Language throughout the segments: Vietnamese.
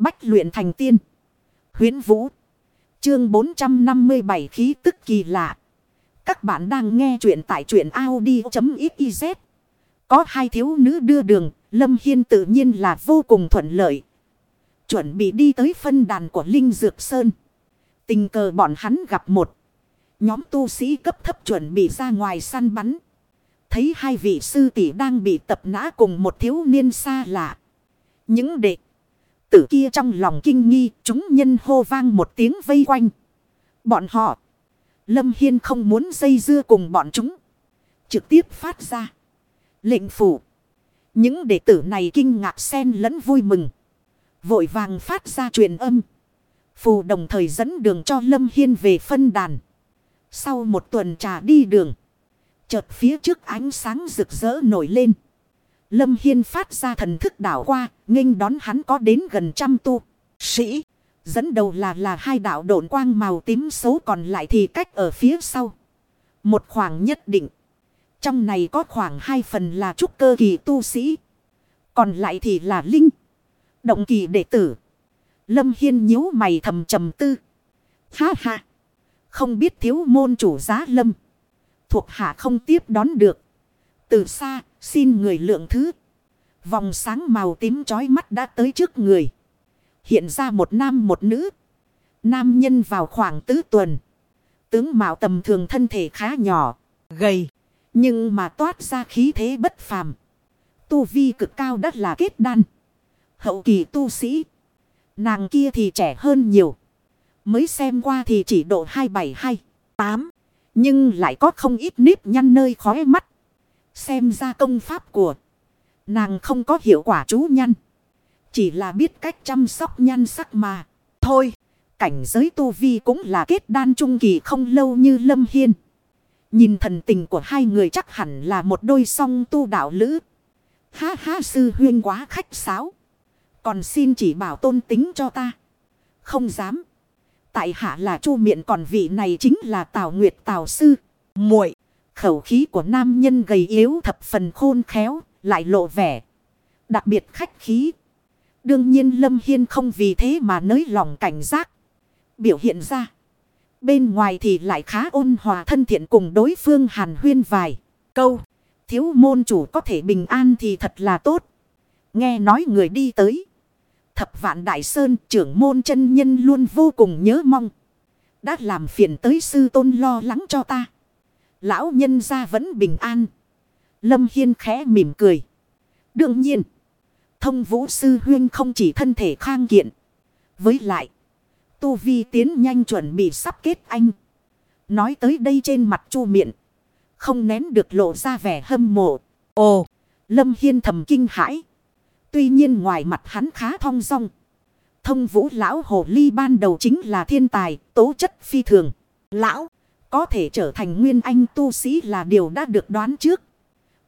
Bách luyện thành tiên. Huyến Vũ. Chương 457 khí tức kỳ lạ. Các bạn đang nghe truyện tại truyện Audi.xyz. Có hai thiếu nữ đưa đường, Lâm Hiên tự nhiên là vô cùng thuận lợi. Chuẩn bị đi tới phân đàn của Linh Dược Sơn. Tình cờ bọn hắn gặp một. Nhóm tu sĩ cấp thấp chuẩn bị ra ngoài săn bắn. Thấy hai vị sư tỷ đang bị tập nã cùng một thiếu niên xa lạ. Những đệ tử kia trong lòng kinh nghi, chúng nhân hô vang một tiếng vây quanh. Bọn họ, Lâm Hiên không muốn dây dưa cùng bọn chúng. Trực tiếp phát ra. Lệnh phủ. Những đệ tử này kinh ngạc xen lẫn vui mừng. Vội vàng phát ra truyền âm. Phù đồng thời dẫn đường cho Lâm Hiên về phân đàn. Sau một tuần trà đi đường. Chợt phía trước ánh sáng rực rỡ nổi lên. Lâm Hiên phát ra thần thức đảo qua, nghênh đón hắn có đến gần trăm tu. Sĩ, dẫn đầu là là hai đạo độn quang màu tím xấu còn lại thì cách ở phía sau. Một khoảng nhất định. Trong này có khoảng hai phần là trúc cơ kỳ tu sĩ. Còn lại thì là linh. Động kỳ đệ tử. Lâm Hiên nhíu mày thầm trầm tư. Ha ha. Không biết thiếu môn chủ giá lâm. Thuộc hạ không tiếp đón được. Từ xa, xin người lượng thứ. Vòng sáng màu tím chói mắt đã tới trước người. Hiện ra một nam một nữ. Nam nhân vào khoảng tứ tuần. Tướng mạo tầm thường thân thể khá nhỏ, gầy. Nhưng mà toát ra khí thế bất phàm. Tu vi cực cao đất là kết đan. Hậu kỳ tu sĩ. Nàng kia thì trẻ hơn nhiều. Mới xem qua thì chỉ độ 272, 8. Nhưng lại có không ít nếp nhăn nơi khóe mắt. Xem ra công pháp của nàng không có hiệu quả chú nhăn. Chỉ là biết cách chăm sóc nhan sắc mà. Thôi, cảnh giới tu vi cũng là kết đan trung kỳ không lâu như Lâm Hiên. Nhìn thần tình của hai người chắc hẳn là một đôi song tu đạo lữ. Ha ha sư huyên quá khách sáo. Còn xin chỉ bảo tôn tính cho ta. Không dám. Tại hạ là chu miệng còn vị này chính là Tào Nguyệt Tào Sư. muội Khẩu khí của nam nhân gầy yếu thập phần khôn khéo, lại lộ vẻ. Đặc biệt khách khí. Đương nhiên Lâm Hiên không vì thế mà nới lòng cảnh giác. Biểu hiện ra. Bên ngoài thì lại khá ôn hòa thân thiện cùng đối phương hàn huyên vài. Câu. Thiếu môn chủ có thể bình an thì thật là tốt. Nghe nói người đi tới. Thập vạn đại sơn trưởng môn chân nhân luôn vô cùng nhớ mong. Đã làm phiền tới sư tôn lo lắng cho ta. Lão nhân gia vẫn bình an. Lâm Hiên khẽ mỉm cười. Đương nhiên. Thông vũ sư huyên không chỉ thân thể khang kiện. Với lại. Tu vi tiến nhanh chuẩn bị sắp kết anh. Nói tới đây trên mặt chu miệng. Không nén được lộ ra vẻ hâm mộ. Ồ. Lâm Hiên thầm kinh hãi. Tuy nhiên ngoài mặt hắn khá thong dong. Thông vũ lão hồ ly ban đầu chính là thiên tài, tố chất phi thường. Lão, có thể trở thành nguyên anh tu sĩ là điều đã được đoán trước.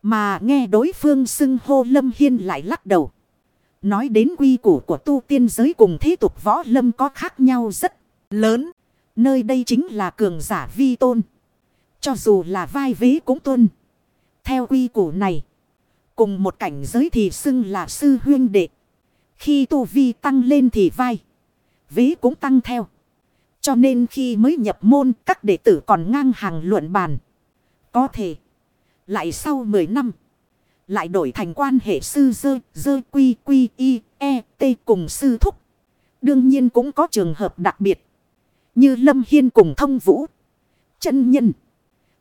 Mà nghe đối phương xưng hô lâm hiên lại lắc đầu. Nói đến quy củ của tu tiên giới cùng thế tục võ lâm có khác nhau rất lớn. Nơi đây chính là cường giả vi tôn. Cho dù là vai vế cũng tuân. Theo quy củ này. Cùng một cảnh giới thì xưng là sư huyên đệ. Khi tu vi tăng lên thì vai. Vế cũng tăng theo. Cho nên khi mới nhập môn các đệ tử còn ngang hàng luận bàn. Có thể. Lại sau 10 năm. Lại đổi thành quan hệ sư dơ, dơ quy quy y, e, t cùng sư thúc. Đương nhiên cũng có trường hợp đặc biệt. Như Lâm Hiên cùng thông vũ. Chân nhân.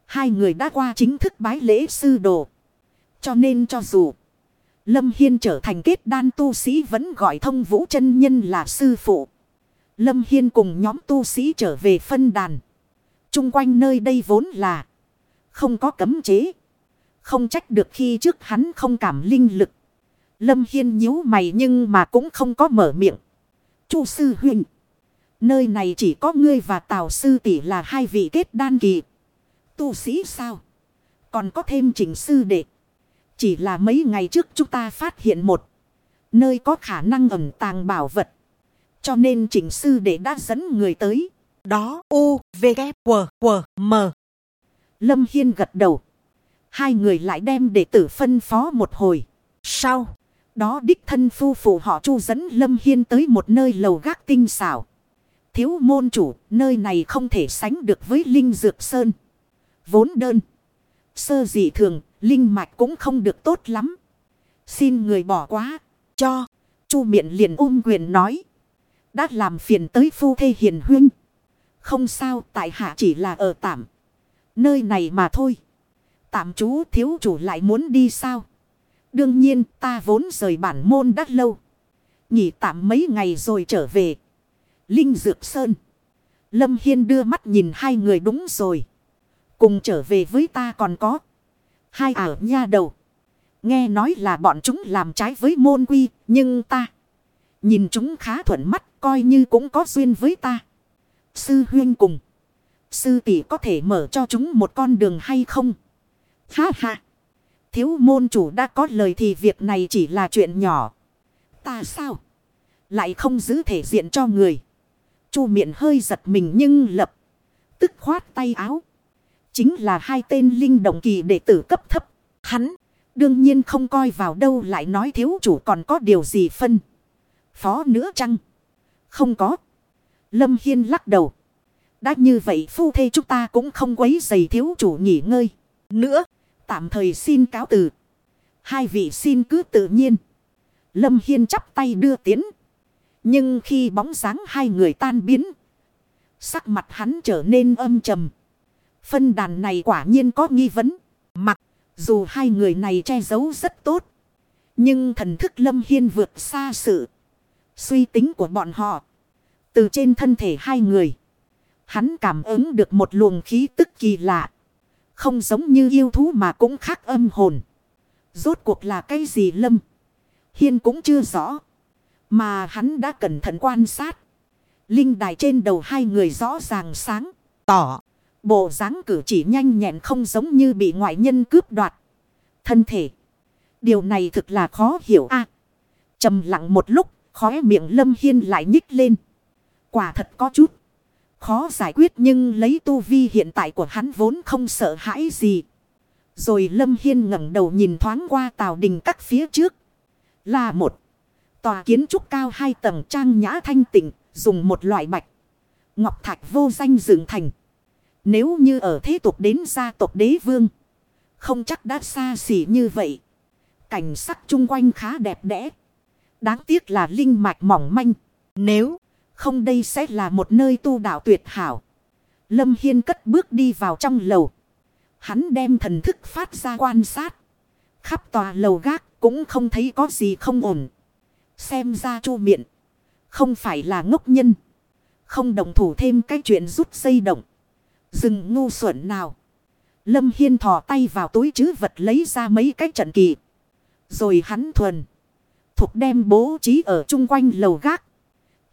Hai người đã qua chính thức bái lễ sư đồ. Cho nên cho dù. Lâm Hiên trở thành kết đan tu sĩ vẫn gọi thông vũ chân nhân là sư phụ. Lâm Hiên cùng nhóm tu sĩ trở về phân đàn. Trung quanh nơi đây vốn là không có cấm chế. Không trách được khi trước hắn không cảm linh lực. Lâm Hiên nhíu mày nhưng mà cũng không có mở miệng. Chu sư huynh. Nơi này chỉ có ngươi và Tào sư tỷ là hai vị kết đan kỳ. Tu sĩ sao? Còn có thêm chỉnh sư đệ. Chỉ là mấy ngày trước chúng ta phát hiện một. Nơi có khả năng ẩn tàng bảo vật. Cho nên chỉnh sư đệ đã dẫn người tới. Đó U, V, K, W, W, M. Lâm Hiên gật đầu. Hai người lại đem đệ tử phân phó một hồi. Sau. Đó đích thân phu phụ họ chu dẫn Lâm Hiên tới một nơi lầu gác tinh xảo. Thiếu môn chủ, nơi này không thể sánh được với Linh Dược Sơn. Vốn đơn. Sơ dị thường, Linh Mạch cũng không được tốt lắm. Xin người bỏ quá, cho. chu miệng liền ôm quyền nói. Đã làm phiền tới phu thê hiền huynh. Không sao, tại hạ chỉ là ở tạm. Nơi này mà thôi. Tạm chú thiếu chủ lại muốn đi sao? Đương nhiên ta vốn rời bản môn đã lâu. Nghỉ tạm mấy ngày rồi trở về. Linh Dược Sơn. Lâm Hiên đưa mắt nhìn hai người đúng rồi. Cùng trở về với ta còn có. Hai ả nha đầu. Nghe nói là bọn chúng làm trái với môn quy. Nhưng ta. Nhìn chúng khá thuận mắt. Coi như cũng có duyên với ta. Sư huyên cùng. Sư tỷ có thể mở cho chúng một con đường hay không? Ha ha. Thiếu môn chủ đã có lời thì việc này chỉ là chuyện nhỏ. Ta sao? Lại không giữ thể diện cho người. Chu miệng hơi giật mình nhưng lập. Tức khoát tay áo. Chính là hai tên linh động kỳ đệ tử cấp thấp. Hắn. Đương nhiên không coi vào đâu lại nói thiếu chủ còn có điều gì phân. Phó nữa chăng? Không có. Lâm Hiên lắc đầu. Đã như vậy phu thê chúng ta cũng không quấy giày thiếu chủ nghỉ ngơi. Nữa. Tạm thời xin cáo từ. Hai vị xin cứ tự nhiên. Lâm Hiên chắp tay đưa tiến. Nhưng khi bóng dáng hai người tan biến. Sắc mặt hắn trở nên âm trầm. Phân đàn này quả nhiên có nghi vấn. Mặc dù hai người này che giấu rất tốt. Nhưng thần thức Lâm Hiên vượt xa sự suy tính của bọn họ. Từ trên thân thể hai người. Hắn cảm ứng được một luồng khí tức kỳ lạ. Không giống như yêu thú mà cũng khác âm hồn. Rốt cuộc là cái gì Lâm? Hiên cũng chưa rõ. Mà hắn đã cẩn thận quan sát. Linh đài trên đầu hai người rõ ràng sáng, tỏ. Bộ dáng cử chỉ nhanh nhẹn không giống như bị ngoại nhân cướp đoạt. Thân thể. Điều này thực là khó hiểu a trầm lặng một lúc, khóe miệng Lâm Hiên lại nhích lên. Quả thật có chút. Khó giải quyết nhưng lấy tu vi hiện tại của hắn vốn không sợ hãi gì. Rồi Lâm Hiên ngẩng đầu nhìn thoáng qua tàu đình các phía trước. Là một. Tòa kiến trúc cao hai tầng trang nhã thanh tịnh, dùng một loại bạch. Ngọc thạch vô danh dựng thành. Nếu như ở thế tục đến gia tộc đế vương. Không chắc đã xa xỉ như vậy. Cảnh sắc chung quanh khá đẹp đẽ. Đáng tiếc là linh mạch mỏng manh. Nếu không đây sẽ là một nơi tu đạo tuyệt hảo. Lâm Hiên cất bước đi vào trong lầu. Hắn đem thần thức phát ra quan sát. Khắp tòa lầu gác cũng không thấy có gì không ổn. Xem ra chu miệng. Không phải là ngốc nhân. Không đồng thủ thêm cái chuyện rút dây động. Dừng ngu xuẩn nào. Lâm Hiên thò tay vào túi chứ vật lấy ra mấy cái trận kỳ. Rồi hắn thuần thuộc đem bố trí ở chung quanh lầu gác.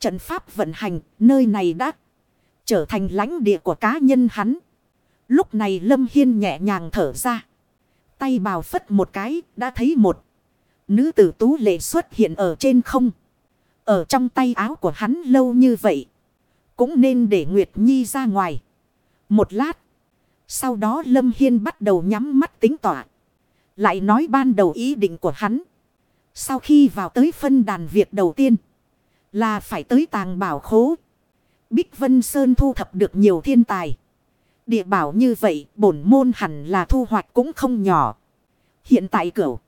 Trận pháp vận hành, nơi này đã trở thành lãnh địa của cá nhân hắn. Lúc này Lâm Hiên nhẹ nhàng thở ra. Tay bào phất một cái, đã thấy một nữ tử tú lệ xuất hiện ở trên không. Ở trong tay áo của hắn lâu như vậy. Cũng nên để Nguyệt Nhi ra ngoài. Một lát. Sau đó Lâm Hiên bắt đầu nhắm mắt tính tỏa. Lại nói ban đầu ý định của hắn. Sau khi vào tới phân đàn việc đầu tiên. Là phải tới tàng bảo khố. Bích Vân Sơn thu thập được nhiều thiên tài. Địa bảo như vậy, bổn môn hẳn là thu hoạch cũng không nhỏ. Hiện tại cửu.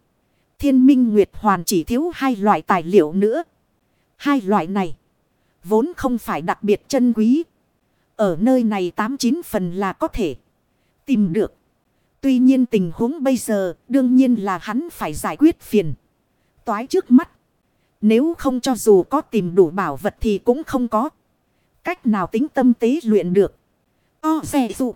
Thiên minh Nguyệt Hoàn chỉ thiếu hai loại tài liệu nữa. Hai loại này. Vốn không phải đặc biệt chân quý. Ở nơi này tám chín phần là có thể. Tìm được. Tuy nhiên tình huống bây giờ, đương nhiên là hắn phải giải quyết phiền. Toái trước mắt. Nếu không cho dù có tìm đủ bảo vật thì cũng không có. Cách nào tính tâm tế luyện được. O xe dụng.